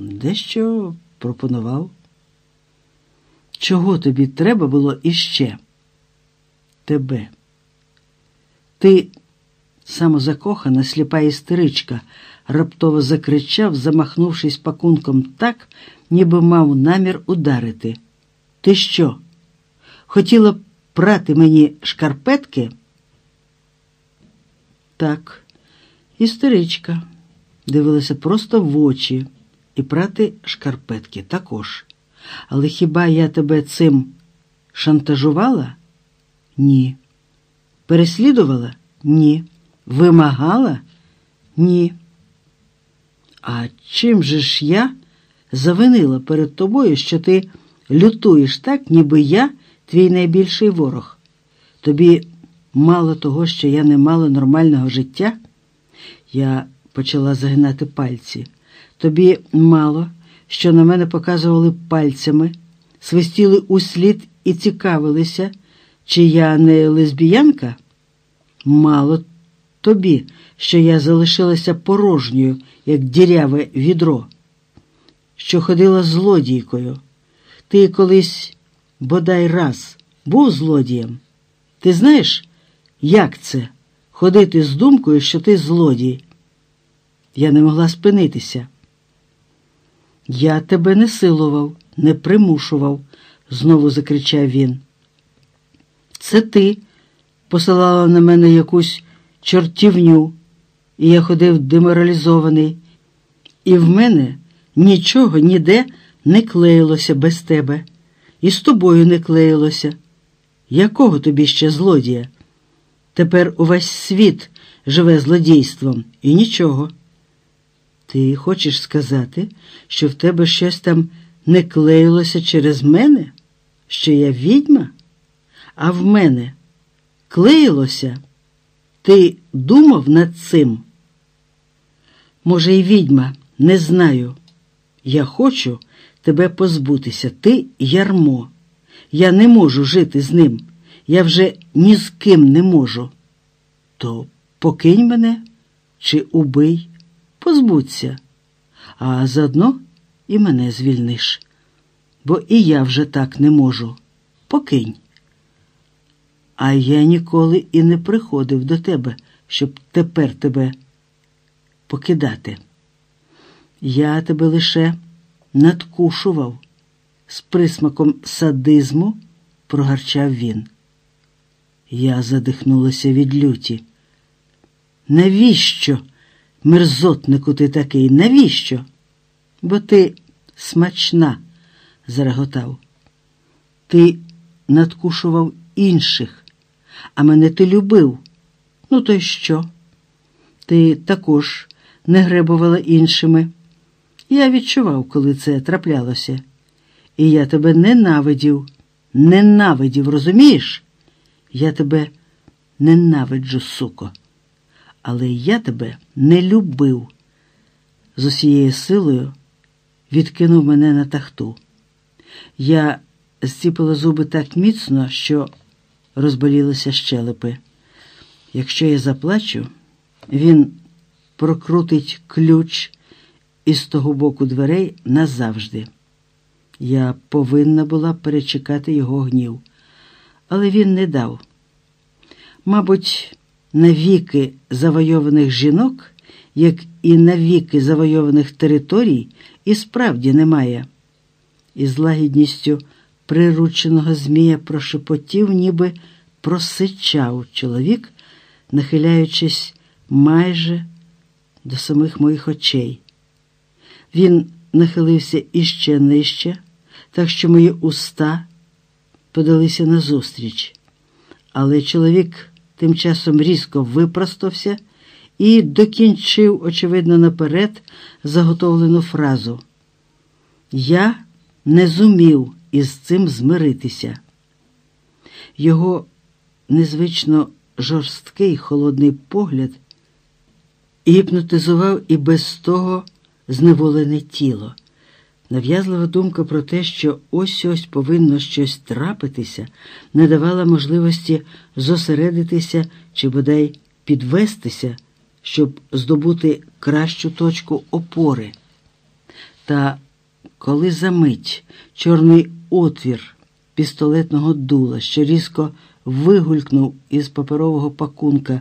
Дещо пропонував. Чого тобі треба було іще? Тебе. Ти самозакохана, сліпа істеричка, раптово закричав, замахнувшись пакунком так, ніби мав намір ударити. Ти що? Хотіла прати мені шкарпетки? Так, істеричка. Дивилася просто в очі і прати шкарпетки також. Але хіба я тебе цим шантажувала? Ні. Переслідувала? Ні. Вимагала? Ні. А чим же ж я завинила перед тобою, що ти лютуєш так, ніби я твій найбільший ворог? Тобі мало того, що я не мала нормального життя? Я почала загинати пальці. Тобі мало, що на мене показували пальцями, свистіли услід і цікавилися, чи я не лесбіянка? Мало тобі, що я залишилася порожньою, як діряве відро, що ходила злодійкою. Ти колись, бодай раз, був злодієм. Ти знаєш, як це ходити з думкою, що ти злодій? Я не могла спинитися. Я тебе не силував, не примушував, знову закричав він. Це ти посилала на мене якусь чортівню, і я ходив деморалізований, і в мене нічого ніде не клеїлося без тебе, і з тобою не клеїлося. Якого тобі ще злодія? Тепер увесь світ живе злодійством і нічого. Ти хочеш сказати, що в тебе щось там не клеїлося через мене, що я відьма, а в мене клеїлося? Ти думав над цим? Може, і відьма, не знаю. Я хочу тебе позбутися. Ти ярмо. Я не можу жити з ним. Я вже ні з ким не можу. То покинь мене чи убий, позбудься, а заодно і мене звільниш. Бо і я вже так не можу. Покинь. А я ніколи і не приходив до тебе, щоб тепер тебе покидати. Я тебе лише надкушував, з присмаком садизму прогарчав він. Я задихнулася від люті. Навіщо, мерзотнику, ти такий? Навіщо? Бо ти смачна, зареготав. Ти надкушував інших, а мене ти любив. Ну, то й що? Ти також не гребувала іншими. Я відчував, коли це траплялося. І я тебе ненавидів, ненавидів, розумієш? Я тебе ненавиджу, суко, але я тебе не любив. З усією силою відкинув мене на тахту. Я зціпила зуби так міцно, що розболілися щелепи. Якщо я заплачу, він прокрутить ключ із того боку дверей назавжди. Я повинна була перечекати його гнів, але він не дав. Мабуть, навіки завойованих жінок, як і навіки завойованих територій, і справді немає. І з лагідністю прирученого Змія прошепотів, ніби просичав чоловік, нахиляючись майже до самих моїх очей. Він нахилився іще нижче, так що мої уста подалися назустріч. Але чоловік тим часом різко випростався і докінчив, очевидно, наперед заготовлену фразу. Я не зумів із цим змиритися. Його незвично жорсткий холодний погляд гіпнотизував і без того зневолене тіло. Нав'язлива думка про те, що ось ось повинно щось трапитися, не давала можливості зосередитися чи бодай підвестися, щоб здобути кращу точку опори. Та коли за мить чорний отвір пістолетного дула, що різко вигулькнув із паперового пакунка